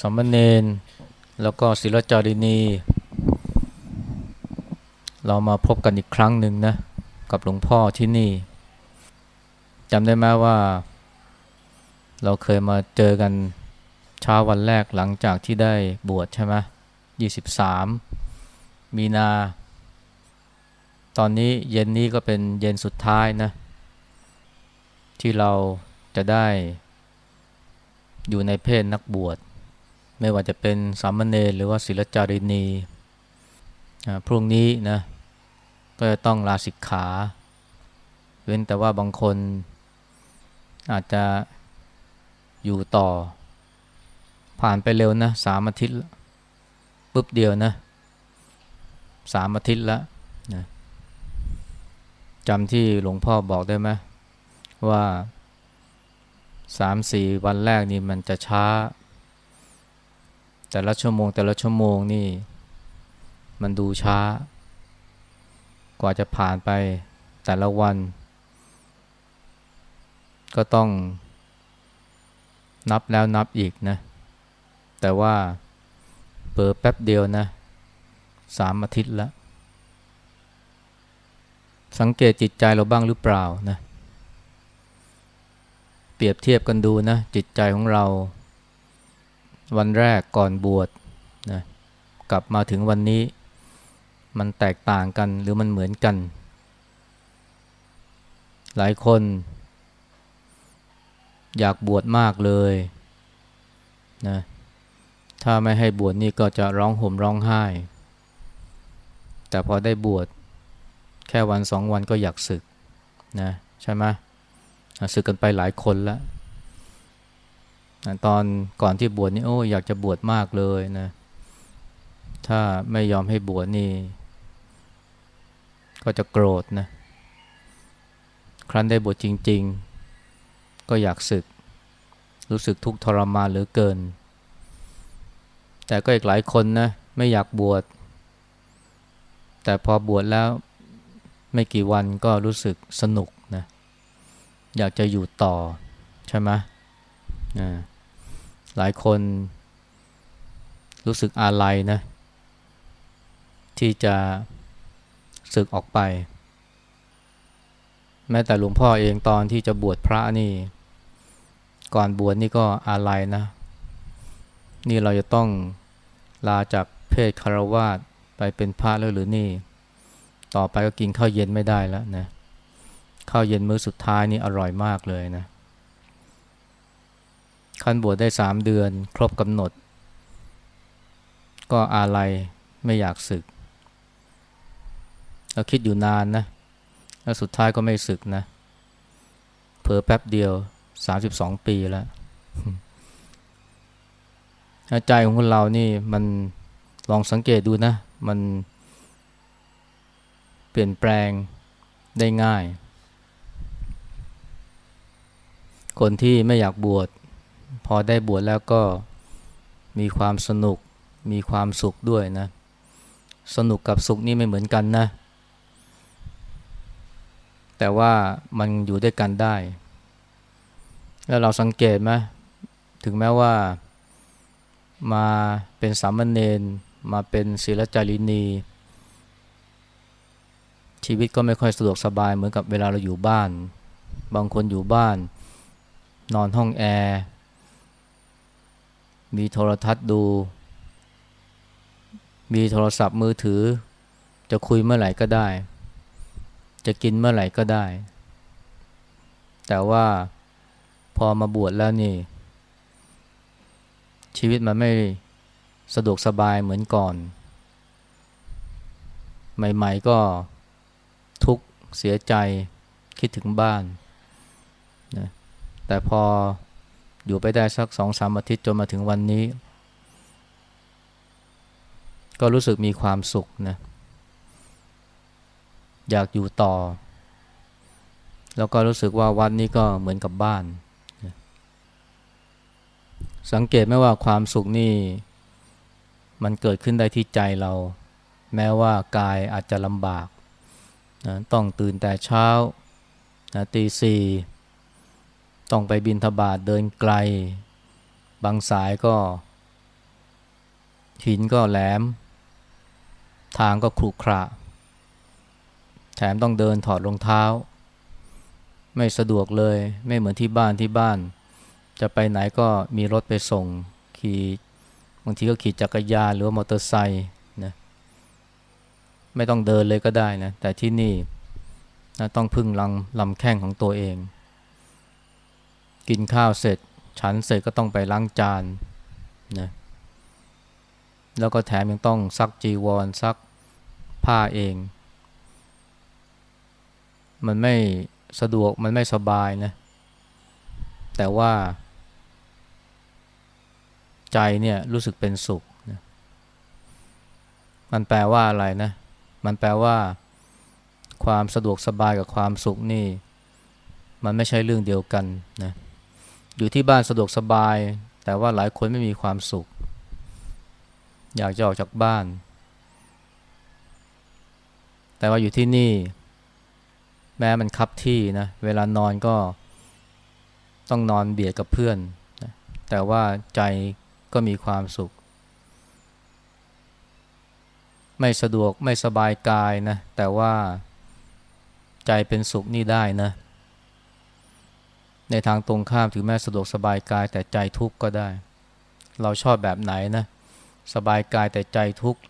สมณเณรแล้วก็ศิลจารินี เรามาพบกันอีกครั้งหนึ่งนะ กับหลวงพ่อที่นี่จำได้ไหมว่า เราเคยมาเจอกันเช้าวันแรกหลังจากที่ได้บวชใช่ไหมยี่สิบสามมีนา ตอนนี้เย็นนี้ก็เป็นเย็นสุดท้ายนะ ที่เราจะได้อยู่ในเพศนักบวช ไม่ว่าจะเป็นสามเณรหรือว่าศิลจารินีพรุ่งนี้นะก็จะต้องลาสิกขา เว้นแต่ว่าบางคนอาจจะอยู่ต่อ ผ่านไปเร็วนะสามอาทิตย์ปุ๊บเดียวนะสามอาทิตย์แล้วนะจำที่หลวงพ่อบอกได้ไหมว่าสามสี่วันแรกนี่มันจะช้า แต่ละชั่วโมง แต่ละชั่วโมงนี่ มันดูช้า กว่าจะผ่านไปแต่ละวัน ก็ต้องนับแล้วนับอีกนะ แต่ว่าเปิดแป๊บเดียวนะสามอาทิตย์แล้ว สังเกตจิตใจเราบ้างหรือเปล่านะ เปรียบเทียบกันดูนะ จิตใจของเรา วันแรกก่อนบวชนะกลับมาถึงวันนี้ มันแตกต่างกันหรือมันเหมือนกัน หลายคน อยากบวชมากเลยนะถ้าไม่ให้บวชนี่ก็จะร้องห่มร้องไห้ แต่พอได้บวชแค่วันสองวันก็อยากศึกนะใช่ไหมศึกกันไปหลายคนแล้ว ตอนก่อนที่บวชนี่โอ้อยากจะบวชมากเลยนะ ถ้าไม่ยอมให้บวชนี่ ก็จะโกรธนะ ครั้นได้บวชจริง ๆ ก็อยากศึก รู้สึกทุกข์ทรมานเหลือเกิน แต่ก็อีกหลายคนนะ ไม่อยากบวช แต่พอบวชแล้วไม่กี่วันก็รู้สึกสนุกนะ อยากจะอยู่ต่อใช่ไหม หลายคนรู้สึกอาลัยนะ ที่จะศึกออกไป แม้แต่หลวงพ่อเองตอนที่จะบวชพระนี่ ก่อนบวชนี่ก็อาลัยนะ นี่เราจะต้องลาจากเพศคารวาสไปเป็นพระแล้วหรือนี่ ต่อไปก็กินข้าวเย็นไม่ได้แล้วนะข้าวเย็นมื้อสุดท้ายนี่อร่อยมากเลยนะ ขั้นบวชได้สามเดือน ครบกำหนด ก็อาลัยไม่อยากศึกเราคิดอยู่นานนะ แล้วสุดท้ายก็ไม่ศึกนะ เผลอแป๊บเดียวสามสิบสองปีแล้วใจของคนเรานี่มันลองสังเกตดูนะ มันเปลี่ยนแปลงได้ง่าย คนที่ไม่อยากบวช พอได้บวชแล้วก็มีความสนุกมีความสุขด้วยนะ สนุกกับสุขนี่ไม่เหมือนกันนะ แต่ว่ามันอยู่ด้วยกันได้ แล้วเราสังเกตไหมถึงแม้ว่ามาเป็นสามเณรมาเป็นศิลจารินี ชีวิตก็ไม่ค่อยสะดวกสบายเหมือนกับเวลาเราอยู่บ้าน บางคนอยู่บ้าน นอนห้องแอร์ มีโทรทัศน์ดู มีโทรศัพท์มือถือ จะคุยเมื่อไหร่ก็ได้ จะกินเมื่อไหร่ก็ได้ แต่ว่าพอมาบวชแล้วนี่ ชีวิตมันไม่สะดวกสบายเหมือนก่อน ใหม่ๆก็ทุกข์เสียใจคิดถึงบ้านนะแต่พอ อยู่ไปได้สักสองสามอาทิตย์จนมาถึงวันนี้ ก็รู้สึกมีความสุขนะ อยากอยู่ต่อ แล้วก็รู้สึกว่าวัดนี้ก็เหมือนกับบ้าน สังเกตไหมว่าความสุขนี่ มันเกิดขึ้นได้ที่ใจเรา แม้ว่ากายอาจจะลำบากนะต้องตื่นแต่เช้านะตีสี่ ต้องไปบินทบาทเดินไกล บางสายก็ หินก็แหลม ทางก็ครุขระ แถมต้องเดินถอดรองเท้า ไม่สะดวกเลย ไม่เหมือนที่บ้านที่บ้าน จะไปไหนก็มีรถไปส่ง ขี่บางทีก็ขี่จักรยานหรือมอเตอร์ไซค์นะไม่ต้องเดินเลยก็ได้นะ แต่ที่นี่นะต้องพึ่งลังลำแข้งของตัวเอง กินข้าวเสร็จ ฉันเสร็จก็ต้องไปล้างจานนะแล้วก็แถมยังต้องซักจีวรซักผ้าเอง มันไม่สะดวกมันไม่สบายนะ แต่ว่า ใจเนี่ยรู้สึกเป็นสุขนะมันแปลว่าอะไรนะ มันแปลว่า ความสะดวกสบายกับความสุขนี่ มันไม่ใช่เรื่องเดียวกันนะ อยู่ที่บ้านสะดวกสบาย แต่ว่าหลายคนไม่มีความสุข อยากจะออกจากบ้าน แต่ว่าอยู่ที่นี่ แม้มันคับที่นะเวลานอนก็ต้องนอนเบียดกับเพื่อน แต่ว่าใจก็มีความสุข ไม่สะดวกไม่สบายกายนะ แต่ว่าใจเป็นสุขนี่ได้นะ ในทางตรงข้ามถึงแม้สะดวกสบายกายแต่ใจทุกข์ก็ได้ เราชอบแบบไหนนะ สบายกายแต่ใจทุกข์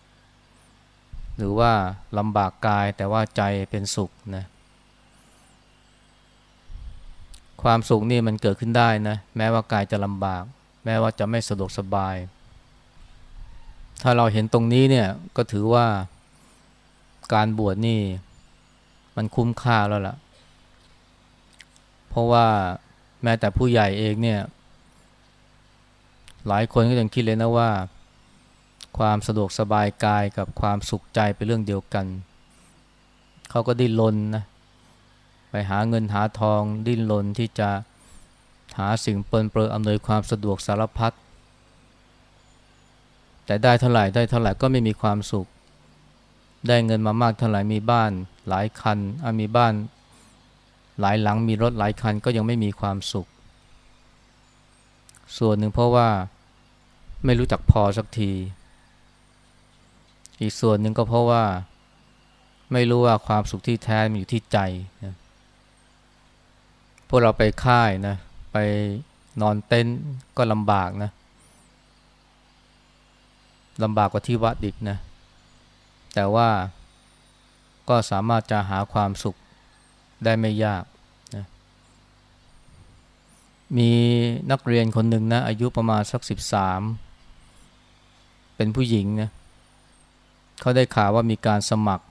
หรือว่าลำบากกายแต่ว่าใจเป็นสุขนะ ความสุขนี่มันเกิดขึ้นได้นะ แม้ว่ากายจะลำบาก แม้ว่าจะไม่สะดวกสบาย ถ้าเราเห็นตรงนี้เนี่ยก็ถือว่าการบวชนี่มันคุ้มค่าแล้วล่ะ เพราะว่า แม้แต่ผู้ใหญ่เองเนี่ย หลายคนก็ยังคิดเลยนะว่า ความสะดวกสบายกายกับความสุขใจเป็นเรื่องเดียวกัน เขาก็ดิ้นรนนะไปหาเงินหาทองดิ้นรนที่จะหาสิ่งเปินเปรออำนวยความสะดวกสารพัดแต่ได้เท่าไหร่ได้เท่าไหร่ก็ไม่มีความสุข ได้เงินมามากเท่าไหร่มีบ้านหลายคันมีบ้าน หลายหลังมีรถหลายคันก็ยังไม่มีความสุข ส่วนหนึ่งเพราะว่าไม่รู้จักพอสักที อีกส่วนหนึ่งก็เพราะว่าไม่รู้ว่าความสุขที่แท้มันอยู่ที่ใจนะพวกเราไปค่ายนะ ไปนอนเต็นท์ก็ลำบากนะลำบากกว่าที่วัดอีกนะ แต่ว่าก็สามารถจะหาความสุข ได้ไม่ยากนะมีนักเรียนคนหนึ่งนะ อายุประมาณสักสิบสามเป็นผู้หญิงนะเขาได้ข่าวว่ามีการสมัคร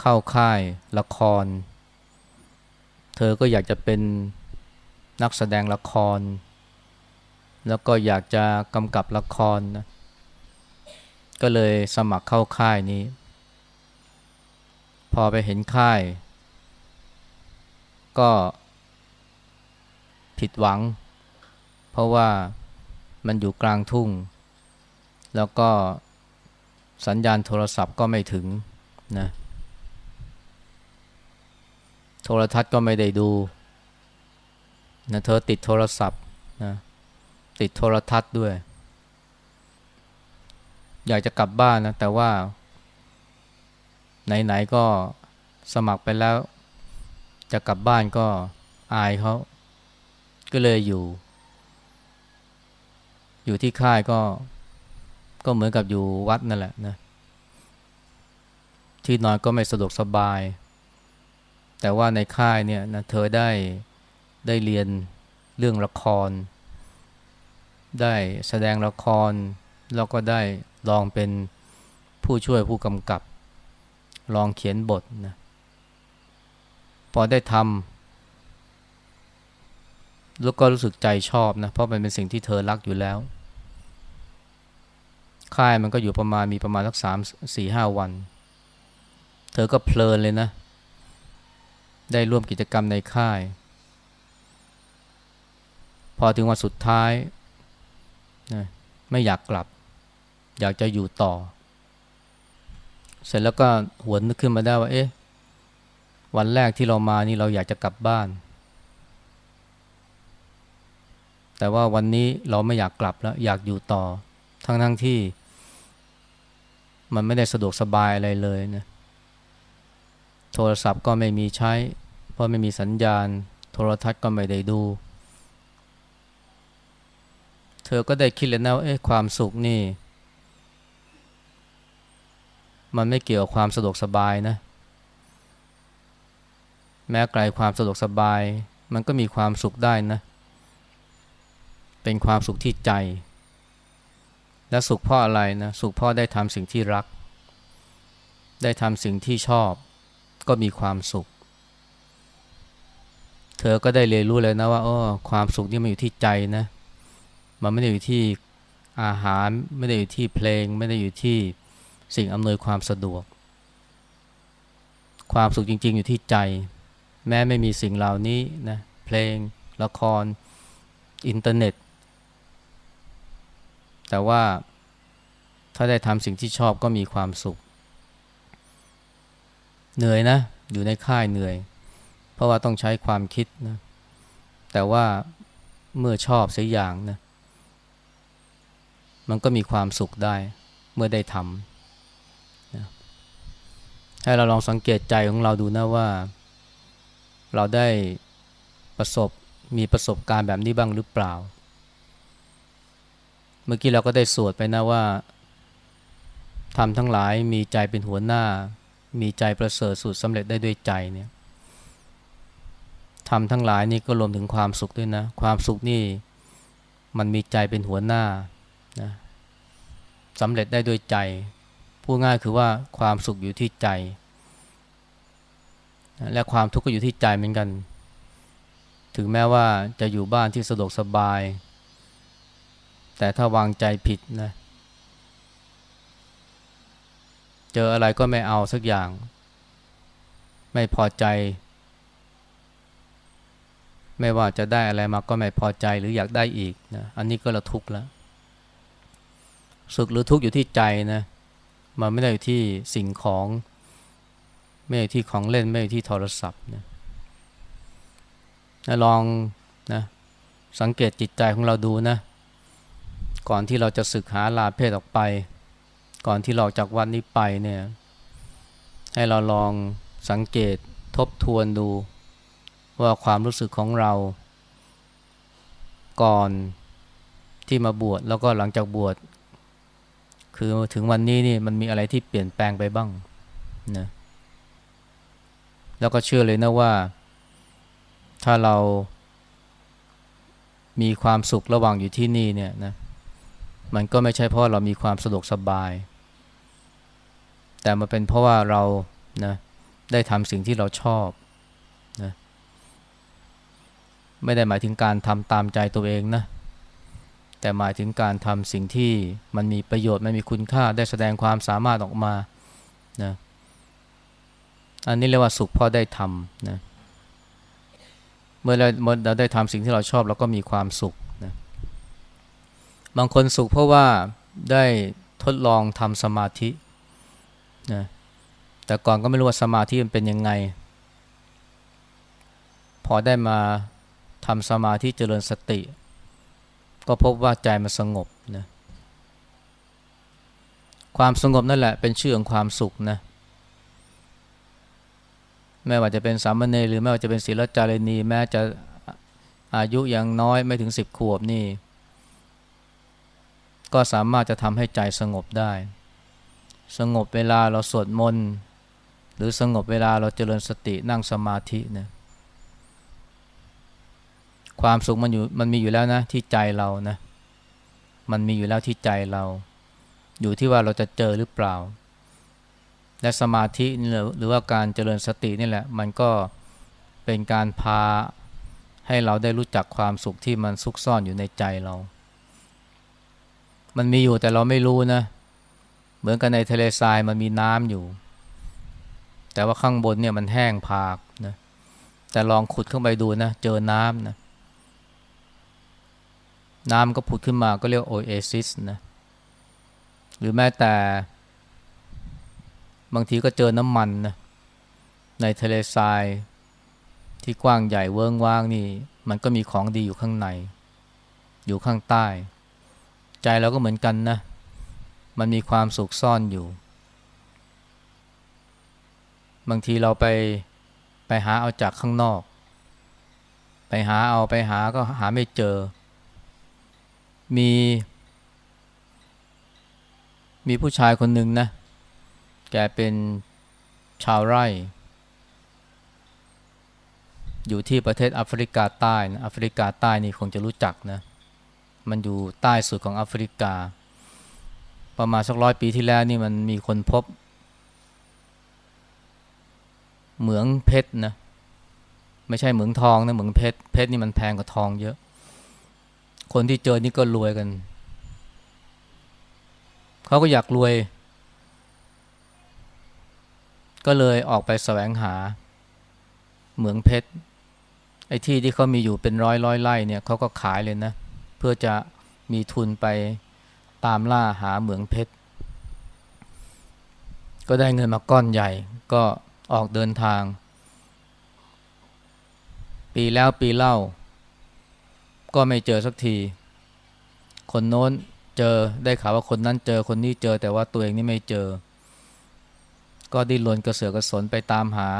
เข้าค่ายละคร เธอก็อยากจะเป็นนักแสดงละคร แล้วก็อยากจะกำกับละครนะก็เลยสมัครเข้าค่ายนี้ พอไปเห็นค่าย ก็ผิดหวัง เพราะว่ามันอยู่กลางทุ่ง แล้วก็สัญญาณโทรศัพท์ก็ไม่ถึงนะโทรทัศน์ก็ไม่ได้ดูนะเธอติดโทรศัพท์นะติดโทรทัศน์ด้วย อยากจะกลับบ้านนะแต่ว่า ไหนๆก็สมัครไปแล้ว จะกลับบ้านก็อายเขา ก็เลยอยู่ อยู่ที่ค่ายก็ ก็เหมือนกับอยู่วัดนั่นแหละนะ ที่นอนก็ไม่สะดวกสบาย แต่ว่าในค่ายเนี่ยนะเธอได้ได้เรียนเรื่องละคร ได้แสดงละคร แล้วก็ได้ลองเป็นผู้ช่วยผู้กำกับ ลองเขียนบทนะ พอได้ทำแล้วก็รู้สึกใจชอบนะ เพราะมันเป็นสิ่งที่เธอรักอยู่แล้ว ค่ายมันก็อยู่ประมาณมีประมาณสักสามสี่ห้าวัน เธอก็เพลินเลยนะ ได้ร่วมกิจกรรมในค่าย พอถึงวันสุดท้ายนะไม่อยากกลับ อยากจะอยู่ต่อ เสร็จแล้วก็หวนนึกขึ้นมาได้ว่า เอ๊ะ วันแรกที่เรามานี่เราอยากจะกลับบ้าน แต่ว่าวันนี้เราไม่อยากกลับแล้วอยากอยู่ต่อ ทั้งทั้งที่ มันไม่ได้สะดวกสบายอะไรเลยนะโทรศัพท์ก็ไม่มีใช้ เพราะไม่มีสัญญาณ โทรทัศน์ก็ไม่ได้ดู เธอก็ได้คิดเลยนะว่าความสุขนี่ มันไม่เกี่ยวกับความสะดวกสบายนะ แม้ไกลความสะดวกสบาย มันก็มีความสุขได้นะ เป็นความสุขที่ใจ และสุขเพราะอะไรนะ สุขเพราะได้ทำสิ่งที่รัก ได้ทำสิ่งที่ชอบ ก็มีความสุข เธอก็ได้เรียนรู้เลยนะว่าอ้อความสุขนี่มันอยู่ที่ใจนะ มันไม่ได้อยู่ที่อาหารไม่ได้อยู่ที่เพลง ไม่ได้อยู่ที่สิ่งอำนวยความสะดวก ความสุขจริง ๆ อยู่ที่ใจ แม้ไม่มีสิ่งเหล่านี้นะเพลง ละคร อินเทอร์เน็ต แต่ว่าถ้าได้ทำสิ่งที่ชอบก็มีความสุข เหนื่อยนะ อยู่ในค่ายเหนื่อย เพราะว่าต้องใช้ความคิดนะแต่ว่าเมื่อชอบสักอย่างนะมันก็มีความสุขได้เมื่อได้ทำนะให้เราลองสังเกตใจของเราดูนะว่า เราได้ประสบมีประสบการณ์แบบนี้บ้างหรือเปล่า เมื่อกี้เราก็ได้สวดไปนะว่าทำทั้งหลายมีใจเป็นหัวหน้า มีใจประเสริฐสุดสำเร็จได้ด้วยใจเนี่ยทำทั้งหลายนี่ก็รวมถึงความสุขด้วยนะ ความสุขนี่มันมีใจเป็นหัวหน้านะสำเร็จได้ด้วยใจ พูดง่ายคือว่าความสุขอยู่ที่ใจ และความทุกข์ก็อยู่ที่ใจเหมือนกัน ถึงแม้ว่าจะอยู่บ้านที่สะดวกสบาย แต่ถ้าวางใจผิดนะเจออะไรก็ไม่เอาสักอย่าง ไม่พอใจ ไม่ว่าจะได้อะไรมาก็ไม่พอใจหรืออยากได้อีกนะอันนี้ก็ละทุกข์แล้วสุขหรือทุกข์อยู่ที่ใจนะมันไม่ได้อยู่ที่สิ่งของ ไม่ได้ที่ของเล่นไม่ได้ที่โทรศัพท์นะนะลองนะสังเกตจิตใจของเราดูนะ ก่อนที่เราจะศึกหาลาเพศออกไป ก่อนที่เราจากวันนี้ไปเนี่ย ให้เราลองสังเกตทบทวนดู ว่าความรู้สึกของเรา ก่อนที่มาบวชแล้วก็หลังจากบวชคือถึงวันนี้นี่มันมีอะไรที่เปลี่ยนแปลงไปบ้างนะ แล้วก็เชื่อเลยนะว่า ถ้าเรามีความสุขระหว่างอยู่ที่นี่เนี่ยนะมันก็ไม่ใช่เพราะเรามีความสะดวกสบาย แต่มันเป็นเพราะว่าเรานะได้ทำสิ่งที่เราชอบนะไม่ได้หมายถึงการทำตามใจตัวเองนะแต่หมายถึงการทำสิ่งที่มันมีประโยชน์มันมีคุณค่าได้แสดงความสามารถออกมานะ อันนี้เรียกว่าสุขเพราะได้ทำนะเมื่อเราเมื่อเราได้ทำสิ่งที่เราชอบเราก็มีความสุขนะบางคนสุขเพราะว่าได้ทดลองทำสมาธินะแต่ก่อนก็ไม่รู้ว่าสมาธิมันเป็นยังไง พอได้มาทำสมาธิเจริญสติ ก็พบว่าใจมันสงบนะความสงบนั่นแหละเป็นชื่อของความสุขนะ ไม่ว่าจะเป็นสามเณรหรือไม่ว่าจะเป็นศีลจารณี แม้จะอายุยังน้อยไม่ถึงสิบขวบนี่ ก็สามารถจะทำให้ใจสงบได้ สงบเวลาเราสวดมนต์หรือสงบเวลาเราเจริญสตินั่งสมาธินะความสุขมันอยู่มันมีอยู่แล้วนะที่ใจเรานะ มันมีอยู่แล้วที่ใจเรา อยู่ที่ว่าเราจะเจอหรือเปล่า และสมาธิหรือว่าการเจริญสตินี่แหละ มันก็เป็นการพาให้เราได้รู้จักความสุขที่มันซุกซ่อนอยู่ในใจเรา มันมีอยู่แต่เราไม่รู้นะ เหมือนกันในทะเลทรายมันมีน้ำอยู่ แต่ว่าข้างบนเนี่ยมันแห้งผากนะ แต่ลองขุดเข้าไปดูนะ เจอน้ำนะ น้ำก็ผุดขึ้นมาก็เรียกโอเอซิสนะ หรือแม้แต่ บางทีก็เจอน้ำมันนะในทะเลทรายที่กว้างใหญ่เวิ้งว่างนี่ มันก็มีของดีอยู่ข้างใน อยู่ข้างใต้ ใจเราก็เหมือนกันนะ มันมีความสุขซ่อนอยู่ บางทีเราไปไปหาเอาจากข้างนอก ไปหาเอาไปหาก็หาไม่เจอ มี มีผู้ชายคนหนึ่งนะ แกเป็นชาวไร่ อยู่ที่ประเทศแอฟริกาใต้นะแอฟริกาใต้นี่คงจะรู้จักนะ มันอยู่ใต้สุดของแอฟริกา ประมาณสักร้อยปีที่แล้วนี่มันมีคนพบ เหมืองเพชรนะไม่ใช่เหมืองทองนะเหมืองเพชรเพชรนี่มันแพงกว่าทองเยอะ คนที่เจอนี่ก็รวยกัน เขาก็อยากรวย ก็เลยออกไปแสวงหาเหมืองเพชรไอ้ที่ที่เขามีอยู่เป็นร้อยร้อยไร่เนี่ยเขาก็ขายเลยนะ เพื่อจะมีทุนไปตามล่าหาเหมืองเพชรก็ได้เงินมาก้อนใหญ่ ก็ออกเดินทาง ปีแล้วปีเล่า ก็ไม่เจอสักที คนโน้นเจอได้ข่าวว่าคนนั้นเจอคนนี้เจอแต่ว่าตัวเองนี่ไม่เจอ ก็ดิ้นรนกระเสือกกระสนไปตามหา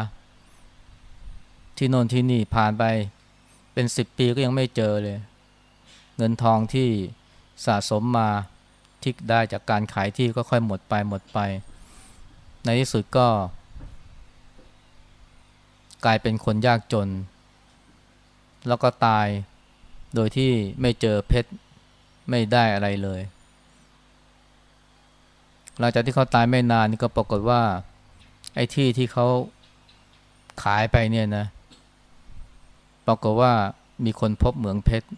ที่โน่นที่นี่ผ่านไปเป็นสิบปีก็ยังไม่เจอเลย เงินทองที่สะสมมาที่ได้จากการขายที่ก็ค่อยหมดไปหมดไป ในที่สุดก็ กลายเป็นคนยากจน แล้วก็ตายโดยที่ไม่เจอเพชรไม่ได้อะไรเลย หลังจากที่เขาตายไม่นานนี่ก็ปรากฏว่า ไอ้ที่ที่เขาขายไปเนี่ยนะปรากฏว่ามีคนพบเหมืองเพชร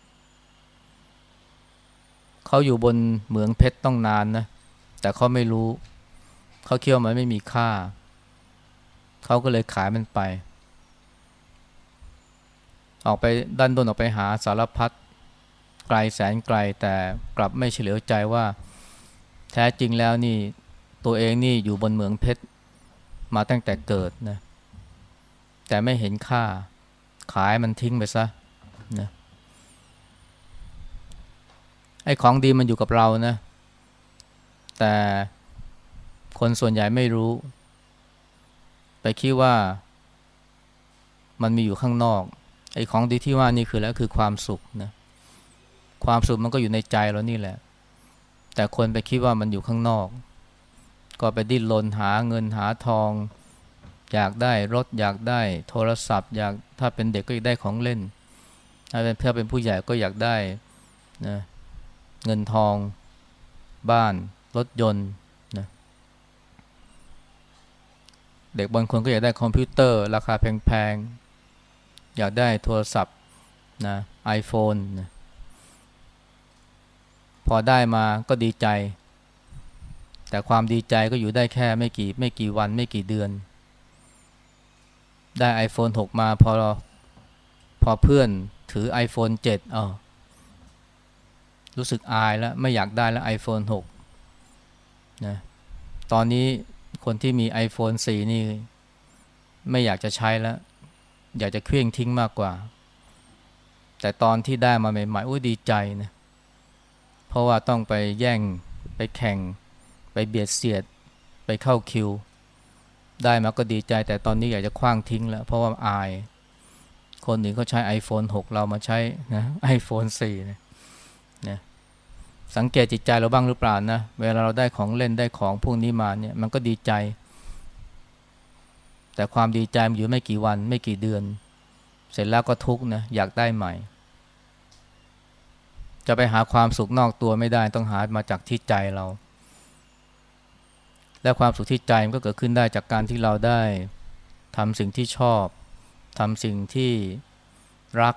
เขาอยู่บนเหมืองเพชรต้องนานนะแต่เขาไม่รู้ เขาเคี่ยวมันไม่มีค่า เขาก็เลยขายมันไป ออกไปดันดนออกไปหาสารพัดไกลแสนไกลแต่กลับไม่เฉลียวใจว่า แท้จริงแล้วนี่ตัวเองนี่อยู่บนเหมืองเพชร มาตั้งแต่เกิดนะแต่ไม่เห็นค่าขายมันทิ้งไปซะนะไอ้ของดีมันอยู่กับเรานะ แต่คนส่วนใหญ่ไม่รู้ ไปคิดว่ามันมีอยู่ข้างนอก ไอ้ของดีที่ว่านี่คือแล้วคือความสุขนะความสุขมันก็อยู่ในใจเรานี่แหละ แต่คนไปคิดว่ามันอยู่ข้างนอก ก็ไปดิ้นรนหาเงินหาทอง อยากได้รถอยากได้โทรศัพท์ อยากถ้าเป็นเด็กก็อยากได้ของเล่น ถ้าเป็นเพื่อเป็นผู้ใหญ่ก็อยากได้นะเงินทอง บ้าน รถยนต์นะเด็กบางคนก็อยากได้คอมพิวเตอร์ ราคาแพงๆ อยากได้โทรศัพท์นะไอโฟนนะพอได้มาก็ดีใจ แต่ความดีใจก็อยู่ได้แค่ไม่กี่ไม่กี่วันไม่กี่เดือน ได้ iPhone 6 มาพอพอเพื่อนถือ iPhone 7เออรู้สึกอายแล้วไม่อยากได้แล้ว iPhone 6นะตอนนี้คนที่มี iPhone 4 นี่ ไม่อยากจะใช้แล้ว อยากจะเคลื่องทิ้งมากกว่า แต่ตอนที่ได้มาใหม่ๆอุ้ยดีใจนะเพราะว่าต้องไปแย่งไปแข่ง ไปเบียดเสียดไปเข้าคิว ได้มาก็ดีใจแต่ตอนนี้อยากจะคว้างทิ้งแล้ว เพราะว่าอาย คนอื่นเขาใช้ iPhone 6 เรามาใช้นะ iPhone 4นะนะสังเกตจิตใจเราบ้างหรือเปล่านะ เวลาเราได้ของเล่นได้ของพวกนี้มาเนี่ยมันก็ดีใจ แต่ความดีใจมันอยู่ไม่กี่วันไม่กี่เดือน เสร็จแล้วก็ทุกนะอยากได้ใหม่ จะไปหาความสุขนอกตัวไม่ได้ต้องหามาจากที่ใจเรา และความสุขที่ใจมันก็เกิดขึ้นได้จากการที่เราได้ทำสิ่งที่ชอบทำสิ่งที่รัก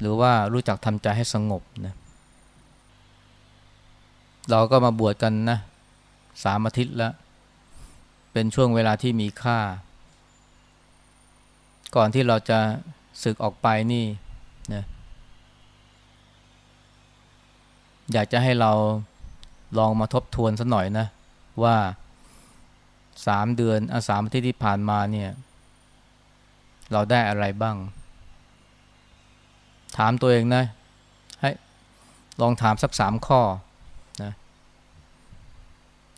หรือว่ารู้จักทำใจให้สงบนะเราก็มาบวชกันนะสามอาทิตย์แล้ว เป็นช่วงเวลาที่มีค่า ก่อนที่เราจะศึกออกไปนี่นะอยากจะให้เราลองมาทบทวนสักหน่อยนะ ว่าสามเดือนอาสามที่ที่ผ่านมาเนี่ย เราได้อะไรบ้าง ถามตัวเองนะให้ลองถามสักสามข้อนะ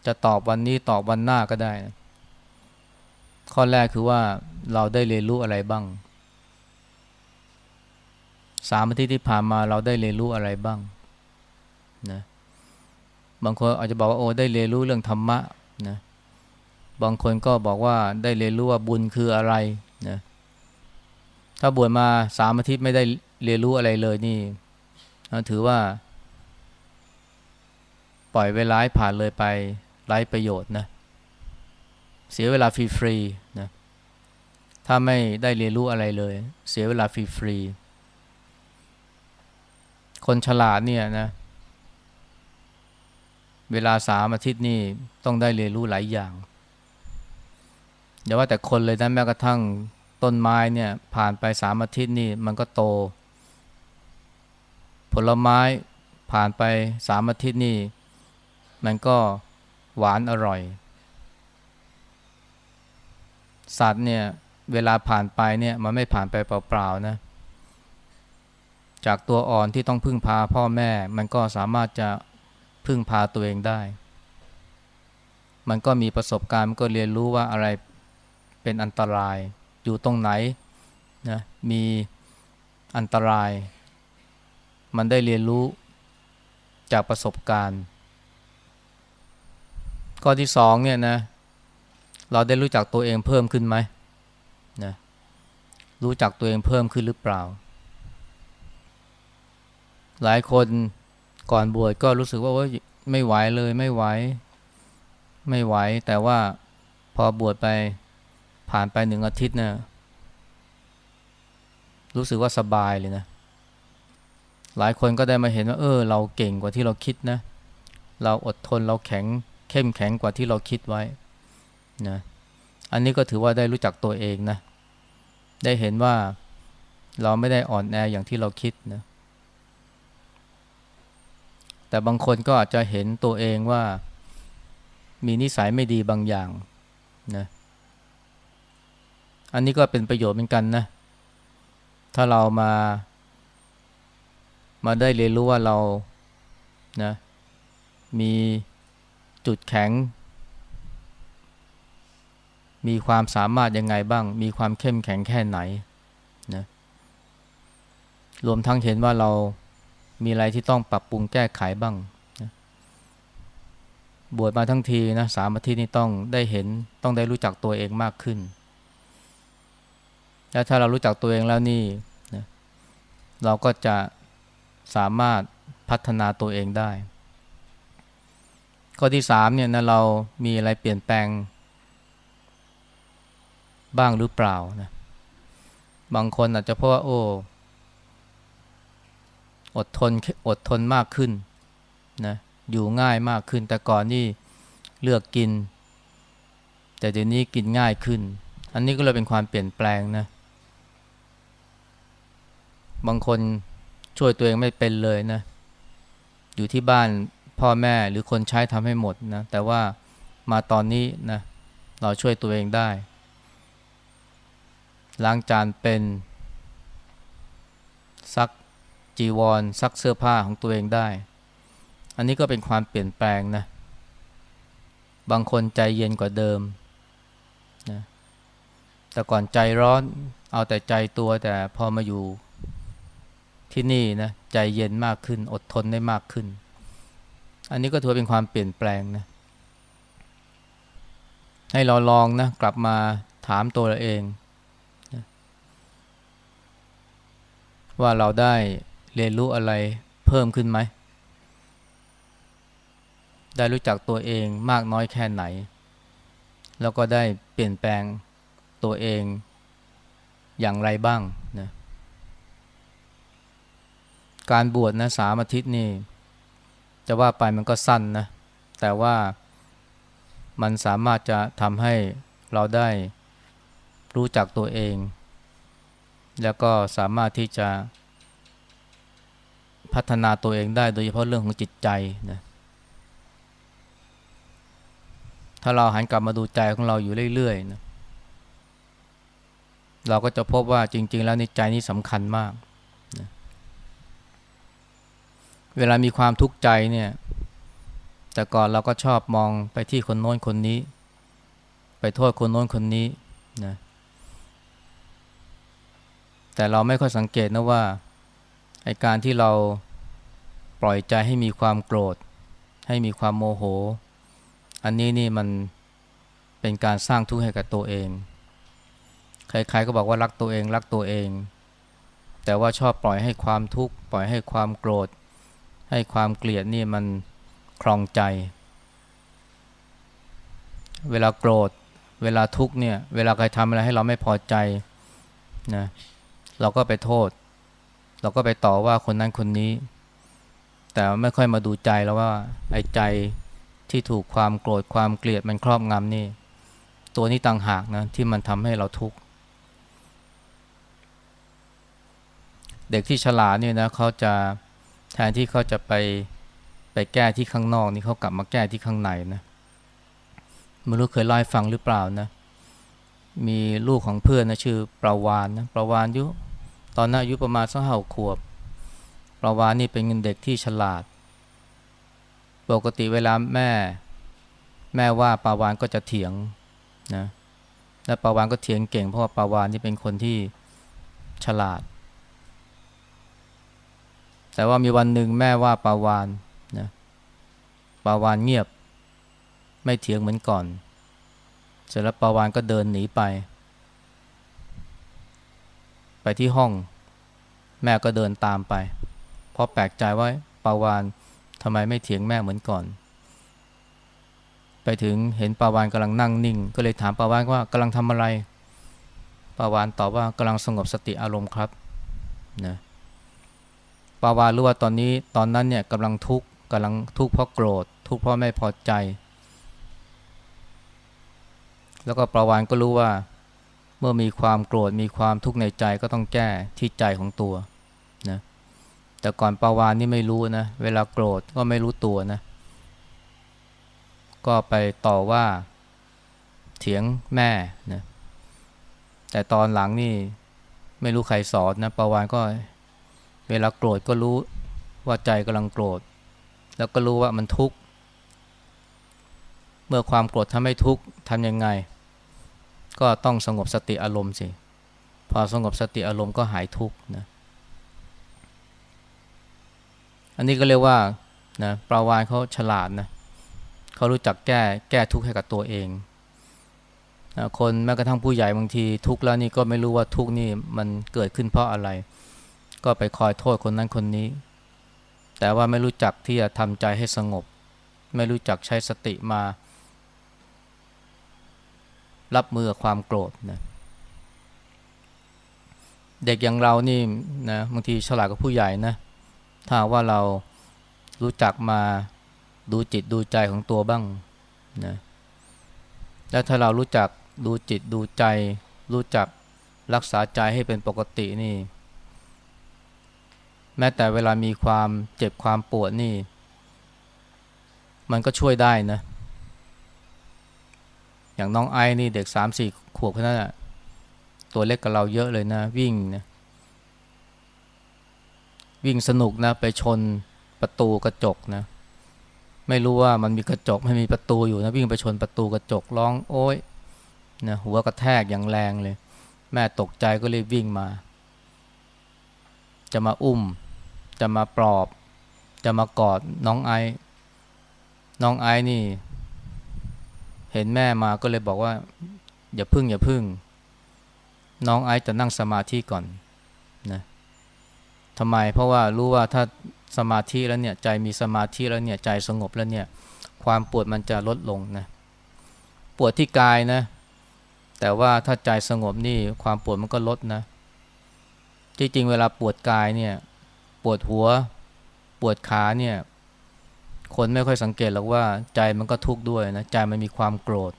จะตอบวันนี้ตอบวันหน้าก็ได้นะข้อแรกคือว่าเราได้เรียนรู้อะไรบ้างสามอาทิตย์ที่ผ่านมาเราได้เรียนรู้อะไรบ้างนะ บางคนอาจจะบอกว่าโอ้ได้เรียนรู้เรื่องธรรมะนะบางคนก็บอกว่าได้เรียนรู้ว่าบุญคืออะไรนะถ้าบวชมาสามอาทิตย์ไม่ได้เรียนรู้อะไรเลยนี่ถือว่า ปล่อยเวลาผ่านเลยไปไร้ประโยชน์นะเสียเวลาฟรีๆนะถ้าไม่ได้เรียนรู้อะไรเลย เสียเวลาฟรีๆคนฉลาดเนี่ยนะ เวลาสามอาทิตย์นี่ต้องได้เรียนรู้หลายอย่างอย่าว่าแต่คนเลยนะแม้กระทั่งต้นไม้เนี่ยผ่านไปสามอาทิตย์นี่มันก็โต ผลไม้ผ่านไปสามอาทิตย์นี่มันก็หวานอร่อย สัตว์เนี่ยเวลาผ่านไปเนี่ยมันไม่ผ่านไปเปล่าๆนะจากตัวอ่อนที่ต้องพึ่งพาพ่อแม่ มันก็สามารถจะ พึ่งพาตัวเองได้ มันก็มีประสบการณ์มันก็เรียนรู้ว่าอะไรเป็นอันตราย อยู่ตรงไหนนะมีอันตราย มันได้เรียนรู้จากประสบการณ์ ข้อที่สองเนี่ยนะ เราได้รู้จักตัวเองเพิ่มขึ้นไหมนะรู้จักตัวเองเพิ่มขึ้นหรือเปล่า หลายคน ก่อนบวชก็รู้สึกว่าไม่ไหวเลยไม่ไหวไม่ไหว แต่ว่าพอบวชไปผ่านไปหนึ่งอาทิตย์นะรู้สึกว่าสบายเลยนะ หลายคนก็ได้มาเห็นว่า เออ เราเก่งกว่าที่เราคิดนะ เราอดทนเราแข็งเข้มแข็งกว่าที่เราคิดไว้นะอันนี้ก็ถือว่าได้รู้จักตัวเองนะ ได้เห็นว่าเราไม่ได้อ่อนแออย่างที่เราคิดนะ แต่บางคนก็อาจจะเห็นตัวเองว่ามีนิสัยไม่ดีบางอย่างนะอันนี้ก็เป็นประโยชน์เหมือนกันนะ ถ้าเรามา มาได้เรียนรู้ว่าเรานะมีจุดแข็ง มีความสามารถยังไงบ้าง มีความเข้มแข็งแค่ไหนนะรวมทั้งเห็นว่าเรา มีอะไรที่ต้องปรับปรุงแก้ไขบ้างนะบวชมาทั้งทีนะสามอาทิตย์นี้ต้องได้เห็นต้องได้รู้จักตัวเองมากขึ้น แล้วถ้าเรารู้จักตัวเองแล้วนี่นะเราก็จะสามารถพัฒนาตัวเองได้ ข้อที่สามเนี่ยนะเรามีอะไรเปลี่ยนแปลง บ้างหรือเปล่านะบางคนอาจจะเพราะว่าโอ้ อดทนอดทนมากขึ้นนะอยู่ง่ายมากขึ้น แต่ก่อนนี่เลือกกิน แต่เดี๋ยวนี้กินง่ายขึ้น อันนี้ก็เลยเป็นความเปลี่ยนแปลงนะ บางคนช่วยตัวเองไม่เป็นเลยนะ อยู่ที่บ้านพ่อแม่หรือคนใช้ทำให้หมดนะ แต่ว่ามาตอนนี้นะเราช่วยตัวเองได้ ล้างจานเป็นซัก จีวรซักเสื้อผ้าของตัวเองได้ อันนี้ก็เป็นความเปลี่ยนแปลงนะ บางคนใจเย็นกว่าเดิมนะแต่ก่อนใจร้อนเอาแต่ใจตัวแต่พอมาอยู่ที่นี่นะใจเย็นมากขึ้น อดทนได้มากขึ้น อันนี้ก็ถือเป็นความเปลี่ยนแปลงนะให้เราลองนะกลับมาถามตัวเราเอง ว่าเราได้ เรียนรู้อะไรเพิ่มขึ้นไหม ได้รู้จักตัวเองมากน้อยแค่ไหน แล้วก็ได้เปลี่ยนแปลงตัวเองอย่างไรบ้างนะการบวชนะสามอาทิตย์นี่ จะว่าไปมันก็สั้นนะ แต่ว่ามันสามารถจะทำให้เราได้รู้จักตัวเอง แล้วก็สามารถที่จะ พัฒนาตัวเองได้โดยเฉพาะเรื่องของจิตใจนะถ้าเราหันกลับมาดูใจของเราอยู่เรื่อยๆนะเราก็จะพบว่าจริง ๆ แล้วในใจนี่สำคัญมากนะเวลามีความทุกข์ใจเนี่ย แต่ก่อนเราก็ชอบมองไปที่คนโน้นคนนี้ ไปโทษคนโน้นคนนี้นะแต่เราไม่ค่อยสังเกตนะว่า ไอการที่เราปล่อยใจให้มีความโกรธ ให้มีความโมโห อันนี้นี่มันเป็นการสร้างทุกข์ให้กับตัวเอง ใครๆก็บอกว่ารักตัวเองรักตัวเอง แต่ว่าชอบปล่อยให้ความทุกข์ปล่อยให้ความโกรธ ให้ความเกลียดนี่มันคลองใจ เวลาโกรธ เวลาทุกข์เนี่ย เวลาใครทำอะไรให้เราไม่พอใจนะ เราก็ไปโทษ เราก็ไปต่อว่าคนนั้นคนนี้ แต่ไม่ค่อยมาดูใจแล้วว่า ไอ้ใจที่ถูกความโกรธความเกลียดมันครอบงำนี่ ตัวนี้ต่างหากนะที่มันทำให้เราทุกข์เด็กที่ฉลาดเนี่ยนะเขาจะแทนที่เขาจะไปไปแก้ที่ข้างนอกนี่เขากลับมาแก้ที่ข้างในนะไม่รู้เคยเล่าให้ฟังหรือเปล่านะ มีลูกของเพื่อนนะชื่อประวานนะประวานอายุ ตอนนั้นอายุประมาณสักห้าขวบประวานี่เป็นเงินเด็กที่ฉลาด ปกติเวลาแม่ แม่ว่าประวานก็จะเถียงนะและประวานก็เถียงเก่ง เพราะว่าประวานนี่เป็นคนที่ฉลาด แต่ว่ามีวันหนึ่งแม่ว่าประวานนะประวานเงียบ ไม่เถียงเหมือนก่อน เสร็จแล้วปาวานก็เดินหนีไป ไปที่ห้อง แม่ก็เดินตามไป เพราะแปลกใจว่าปาวานทำไมไม่เถียงแม่เหมือนก่อน ไปถึงเห็นปาวานกำลังนั่งนิ่ง ก็เลยถามปาวานว่ากำลังทำอะไร ปาวานตอบว่ากำลังสงบสติอารมณ์ครับนะปาวานรู้ว่าตอนนี้ตอนนั้นเนี่ยกำลังทุกข์กำลังทุกข์เพราะโกรธ ทุกข์เพราะไม่พอใจ แล้วก็ประวานก็รู้ว่า เมื่อมีความโกรธมีความทุกข์ในใจก็ต้องแก้ที่ใจของตัวนะแต่ก่อนประวานนี่ไม่รู้นะ เวลาโกรธก็ไม่รู้ตัวนะ ก็ไปต่อว่าเถียงแม่นะแต่ตอนหลังนี่ไม่รู้ใครสอนนะประวานก็ เวลาโกรธก็รู้ว่าใจกำลังโกรธ แล้วก็รู้ว่ามันทุกข์ เมื่อความโกรธทำให้ทุกข์ทำยังไง ก็ต้องสงบสติอารมณ์สิ พอสงบสติอารมณ์ก็หายทุกข์นะ อันนี้ก็เรียกว่านะปราวานเขาฉลาดนะเขารู้จักแก้แก้ทุกข์ให้กับตัวเองนะคนแม้กระทั่งผู้ใหญ่บางทีทุกข์แล้วนี่ก็ไม่รู้ว่าทุกข์นี่มันเกิดขึ้นเพราะอะไร ก็ไปคอยโทษคนนั้นคนนี้ แต่ว่าไม่รู้จักที่จะทำใจให้สงบ ไม่รู้จักใช้สติมา รับมือกับความโกรธนะเด็กอย่างเรานี่นะบางทีฉลาดกว่าผู้ใหญ่นะถ้าว่าเรารู้จักมาดูจิตดูใจของตัวบ้างนะแล้วถ้าเรารู้จักดูจิตดูใจ รู้จักรักษาใจให้เป็นปกตินี่ แม้แต่เวลามีความเจ็บความปวดนี่ มันก็ช่วยได้นะ อย่างน้องไอ้นี่เด็กสามสี่ขวบแค่นั้นอะตัวเล็กกับเราเยอะเลยนะ วิ่งนะวิ่งสนุกนะ ไปชนประตูกระจกนะ ไม่รู้ว่ามันมีกระจกไม่มีประตูอยู่นะวิ่งไปชนประตูกระจกร้องโอ้ยนะหัวกระแทกอย่างแรงเลย แม่ตกใจก็เลยวิ่งมา จะมาอุ้ม จะมาปลอบ จะมากอดน้องไอ้น้องไอ้นี่ เห็นแม่มาก็เลยบอกว่า อย่าพึ่งอย่าพึ่ง น้องไอซ์จะนั่งสมาธิก่อนนะทำไมเพราะว่ารู้ว่าถ้าสมาธิแล้วเนี่ยใจมีสมาธิแล้วเนี่ยใจสงบแล้วเนี่ยความปวดมันจะลดลงนะปวดที่กายนะ แต่ว่าถ้าใจสงบนี่ความปวดมันก็ลดนะจริงๆเวลาปวดกายเนี่ยปวดหัว ปวดขาเนี่ย คนไม่ค่อยสังเกตหรอกว่าใจมันก็ทุกข์ด้วยนะใจมันมีความโกรธ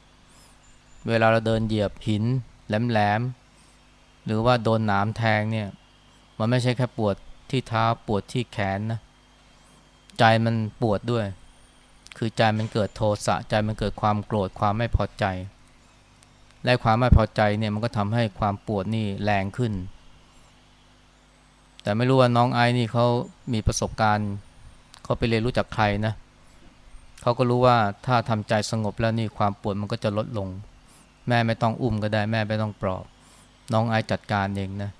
เวลาเราเดินเหยียบหินแหลมๆหรือว่าโดนหนามแทงเนี่ยมันไม่ใช่แค่ปวดที่เท้าปวดที่แขนนะใจมันปวดด้วย คือใจมันเกิดโทสะใจมันเกิดความโกรธความไม่พอใจ และความไม่พอใจเนี่ยมันก็ทำให้ความปวดนี่แรงขึ้น แต่ไม่รู้ว่าน้องไอ้นี่เขามีประสบการณ์ เขาไปเรียนรู้จากใครนะเขาก็รู้ว่าถ้าทำใจสงบแล้วนี่ความปวดมันก็จะลดลง แม่ไม่ต้องอุ้มก็ได้แม่ไม่ต้องปลอบ น้องไอจัดการเองนะ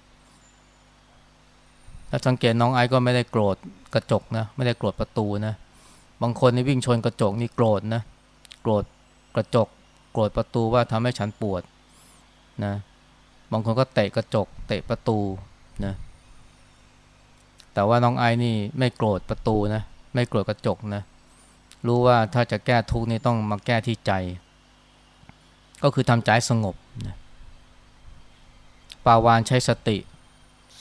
แล้วสังเกตน้องไอก็ไม่ได้โกรธกระจกนะไม่ได้โกรธประตูนะ บางคนนี่วิ่งชนกระจกนี่โกรธนะโกรธกระจก โกรธประตูว่าทำให้ฉันปวดนะบางคนก็เตะกระจก เตะประตูนะแต่ว่าน้องไอนี่ไม่โกรธประตูนะ ไม่โกรธกระจกนะ รู้ว่าถ้าจะแก้ทุกข์นี่ต้องมาแก้ที่ใจ ก็คือทำใจสงบนะปาวานใช้สติ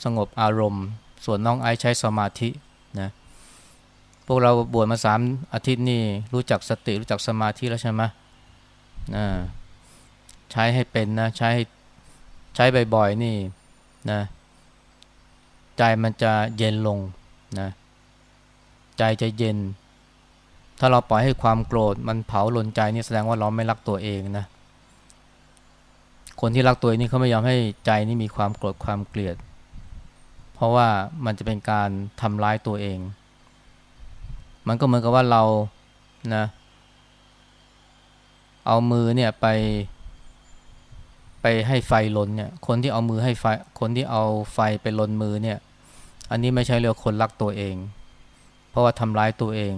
สงบอารมณ์ ส่วนน้องไอใช้สมาธินะพวกเราบวชมาสามอาทิตย์นี่รู้จักสติรู้จักสมาธิแล้วใช่ไหมนะใช้ให้เป็นนะใช้ใช้บ่อยๆนี่นะใจมันจะเย็นลงนะ ใจจะเย็น ถ้าเราปล่อยให้ความโกรธมันเผาลนใจนี่แสดงว่าเราไม่รักตัวเองนะ คนที่รักตัวเองนี่เขาไม่ยอมให้ใจนี่มีความโกรธความเกลียด เพราะว่ามันจะเป็นการทำร้ายตัวเอง มันก็เหมือนกับว่าเรานะ เอามือเนี่ยไปไปให้ไฟลนเนี่ย คนที่เอามือให้ไฟ คนที่เอาไฟไปลนมือเนี่ย อันนี้ไม่ใช่เรียกคนรักตัวเอง ราะว่าทำร้ายตัวเอง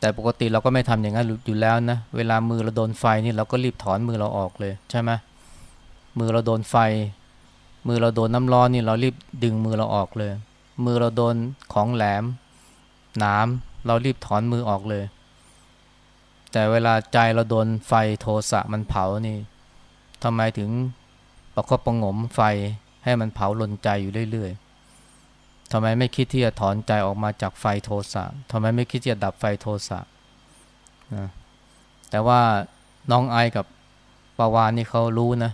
แต่ปกติเราก็ไม่ทำอย่างนั้นอยู่แล้วนะ เวลามือเราโดนไฟนี่เราก็รีบถอนมือเราออกเลยใช่ไหมมือเราโดนไฟ มือเราโดนน้ำร้อนนี่เรารีบดึงมือเราออกเลย มือเราโดนของแหลมหนามเรารีบถอนมือออกเลย แต่เวลาใจเราโดนไฟโทสะมันเผานี่ทำไมถึงประคบประงมไฟให้มันเผาลนใจอยู่เรื่อยๆ ทำไมไม่คิดที่จะถอนใจออกมาจากไฟโทสะทำไมไม่คิดที่จะดับไฟโทสะนะแต่ว่าน้องไอกับปาวานนี่เขารู้นะ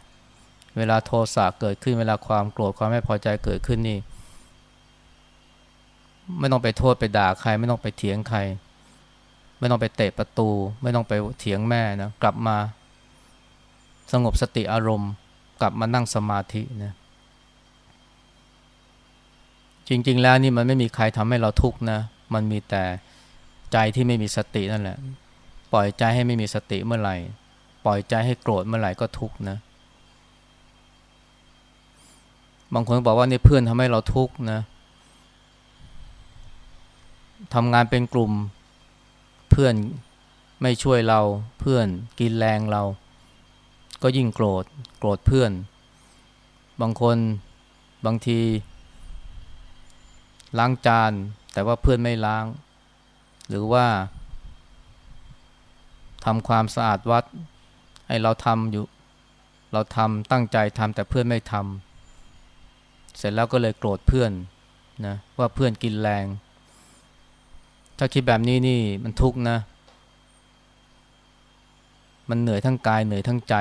เวลาโทสะเกิดขึ้นเวลาความโกรธความไม่พอใจเกิดขึ้นนี่ ไม่ต้องไปโทษไปด่าใคร ไม่ต้องไปเถียงใคร ไม่ต้องไปเตะประตู ไม่ต้องไปเถียงแม่นะกลับมา สงบสติอารมณ์ กลับมานั่งสมาธินะ จริง ๆ แล้วนี่มันไม่มีใครทำให้เราทุกข์นะ มันมีแต่ใจที่ไม่มีสตินั่นแหละ ปล่อยใจให้ไม่มีสติเมื่อไหร่ ปล่อยใจให้โกรธเมื่อไหร่ก็ทุกข์นะ บางคนบอกว่านี่เพื่อนทำให้เราทุกข์นะทำงานเป็นกลุ่ม เพื่อนไม่ช่วยเรา เพื่อนกินแรงเรา ก็ยิ่งโกรธ โกรธเพื่อน บางคนบางที ล้างจาน แต่ว่าเพื่อนไม่ล้าง หรือว่าทำความสะอาดวัดให้เราทำอยู่ เราทำตั้งใจทำแต่เพื่อนไม่ทำเสร็จแล้วก็เลยโกรธเพื่อนนะว่าเพื่อนกินแรง ถ้าคิดแบบนี้นี่มันทุกข์นะ มันเหนื่อยทั้งกายเหนื่อยทั้งใจ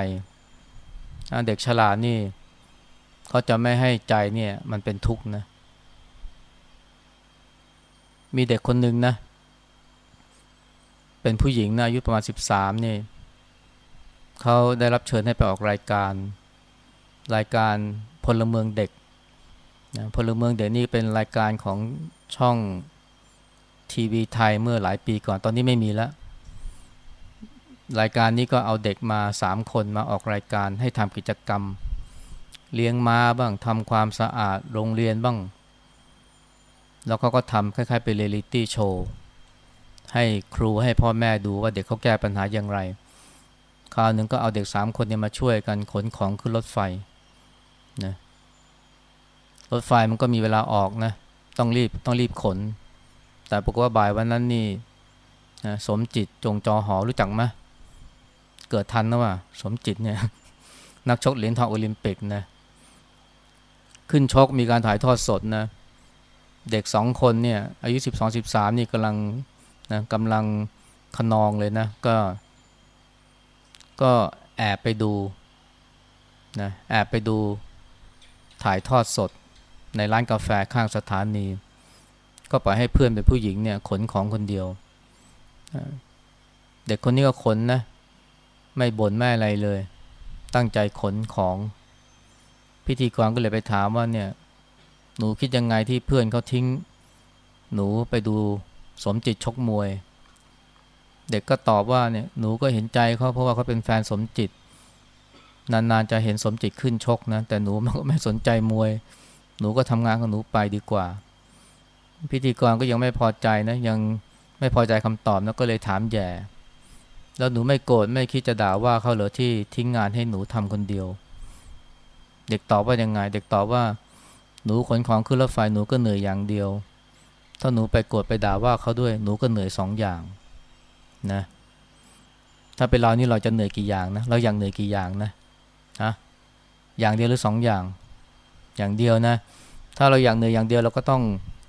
เด็กฉลาดนี่เขาจะไม่ให้ใจเนี่ยมันเป็นทุกข์นะ มีเด็กคนหนึ่งนะ เป็นผู้หญิงนะอายุประมาณสิบสามนี่เขาได้รับเชิญให้ไปออกรายการ รายการพลเมืองเด็กนะพลเมืองเด็กนี่เป็นรายการของช่องทีวีไทยเมื่อหลายปีก่อนตอนนี้ไม่มีแล้ว รายการนี้ก็เอาเด็กมาสามคนมาออกรายการให้ทำกิจกรรม เลี้ยงม้าบ้างทำความสะอาดโรงเรียนบ้าง แล้วเขาก็ทำคล้ายๆเป็นเรียลิตี้โชว์ให้ครูให้พ่อแม่ดูว่าเด็กเขาแก้ปัญหาอย่างไร คราวหนึ่งก็เอาเด็กสามคนเนี่ยมาช่วยกันขนของขึ้นรถไฟนะรถไฟมันก็มีเวลาออกนะต้องรีบต้องรีบขน แต่ปรากฏว่าบ่ายวันนั้นนี่นะสมจิตจงจอหอรู้จักไหมเกิดทันนะว่าสมจิตเนี่ยนักชกเหรียญทองโอลิมปิกนะขึ้นชกมีการถ่ายทอดสดนะเเด็กสองคนเนี่ยอายุสิบสองสิบสามนี่กำลังนะกำลังขนองเลยนะก็ ก็แอบไปดูนะแอบไปดูถ่ายทอดสดในร้านกาแฟข้างสถานี ก็ปล่อยให้เพื่อนเป็นผู้หญิงเนี่ยขนของคนเดียว เด็กคนนี้ก็ขนนะ ไม่บ่นไม่อะไรเลย ตั้งใจขนของพิธีกรก็เลยไปถามว่าเนี่ย หนูคิดยังไงที่เพื่อนเขาทิ้ง หนูไปดูสมจิตชกมวย เด็กก็ตอบว่าเนี่ยหนูก็เห็นใจเขาเพราะว่าเขาเป็นแฟนสมจิต นานๆจะเห็นสมจิตขึ้นชกนะ แต่หนูมันก็ไม่สนใจมวย หนูก็ทำงานของหนูไปดีกว่า พิธีกรก็ยังไม่พอใจนะยังไม่พอใจคำตอบนะก็เลยถามแย่แล้วหนูไม่โกรธไม่คิดจะด่าว่าเขาเหรอที่ทิ้งงานให้หนูทำคนเดียว เด็กตอบว่ายังไง เด็กตอบว่า หนูขนของขึ้นรถไฟหนูก็เหนื่อยอย่างเดียว ถ้าหนูไปโกรธไปด่าว่าเขาด้วยหนูก็เหนื่อยสองอย่างนะถ้าเป็นเรานี่เราจะเหนื่อยกี่อย่างนะเราอยากเหนื่อยกี่อย่างนะฮะอย่างเดียวหรือสองอย่าง อย่างเดียวนะ ถ้าเราอยากเหนื่อยอย่างเดียวเราก็ต้อง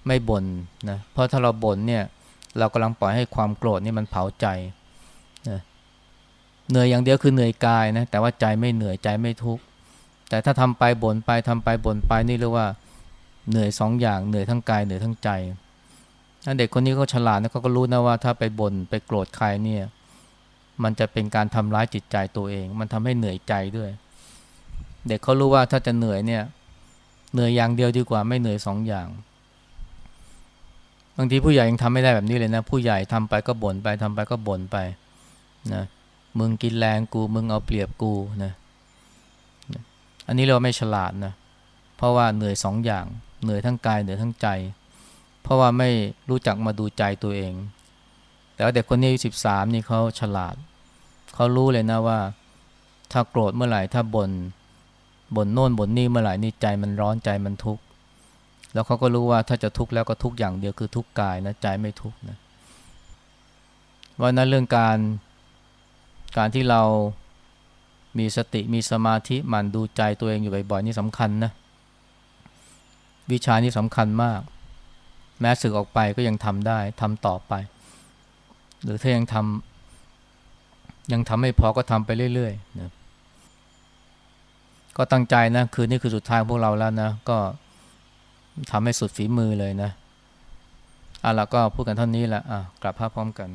ไม่บ่นนะเพราะถ้าเราบ่นเนี่ยเรากำลังปล่อยให้ความโกรธนี่มันเผาใจนะเหนื่อยอย่างเดียวคือเหนื่อยกายนะแต่ว่าใจไม่เหนื่อยใจไม่ทุกข์แต่ถ้าทำไปบ่นไปทำไปบ่นไปนี่เรียกว่า เหนื่อยสองอย่างเหนื่อยทั้งกายเหนื่อยทั้งใจเด็กคนนี้เขาฉลาดนะเขาก็รู้นะว่าถ้าไปบ่นไปโกรธใครเนี่ย มันจะเป็นการทำร้ายจิตใจตัวเอง มันทำให้เหนื่อยใจด้วย เด็กเขารู้ว่าถ้าจะเหนื่อยเนี่ย เหนื่อยอย่างเดียวดีกว่าไม่เหนื่อยสองอย่างบางทีผู้ใหญ่ยังทำไม่ได้แบบนี้เลยนะ ผู้ใหญ่ทำไปก็บ่นไปทำไปก็บ่นไปนะมึงกินแรงกูมึงเอาเปรียบกูนะอันนี้เราไม่ฉลาดนะเพราะว่าเหนื่อยสองอย่าง เหนื่อยทั้งกายเหนื่อยทั้งใจ เพราะว่าไม่รู้จักมาดูใจตัวเอง แต่ว่าเด็กคนนี้อายุสิบสามนี่เขาฉลาด เขารู้เลยนะว่า ถ้าโกรธเมื่อไหร่ถ้าบน่นบ่นโน่นบ่นนี่เมื่อไหร่นี่ใจมันร้อนใจมันทุกข์แล้วเขาก็รู้ว่าถ้าจะทุกข์แล้วก็ทุกข์อย่างเดียวคือทุกข์กายนะใจไม่ทุกข์นะว่านั้นเรื่องการการที่เรามีสติมีสมาธิมันดูใจตัวเองอยู่บ่อยๆนี่สำคัญนะ วิชานี้สำคัญมาก แม้สึกออกไปก็ยังทำได้ทำต่อไป หรือถ้ายังทำยังทำไม่พอก็ทำไปเรื่อยๆนะก็ตั้งใจนะคืนนี้คือสุดท้ายพวกเราแล้วนะ ก็ทำให้สุดฝีมือเลยนะอะแล้วก็พูดกันเท่านี้แหละอะกลับภาพพร้อมกัน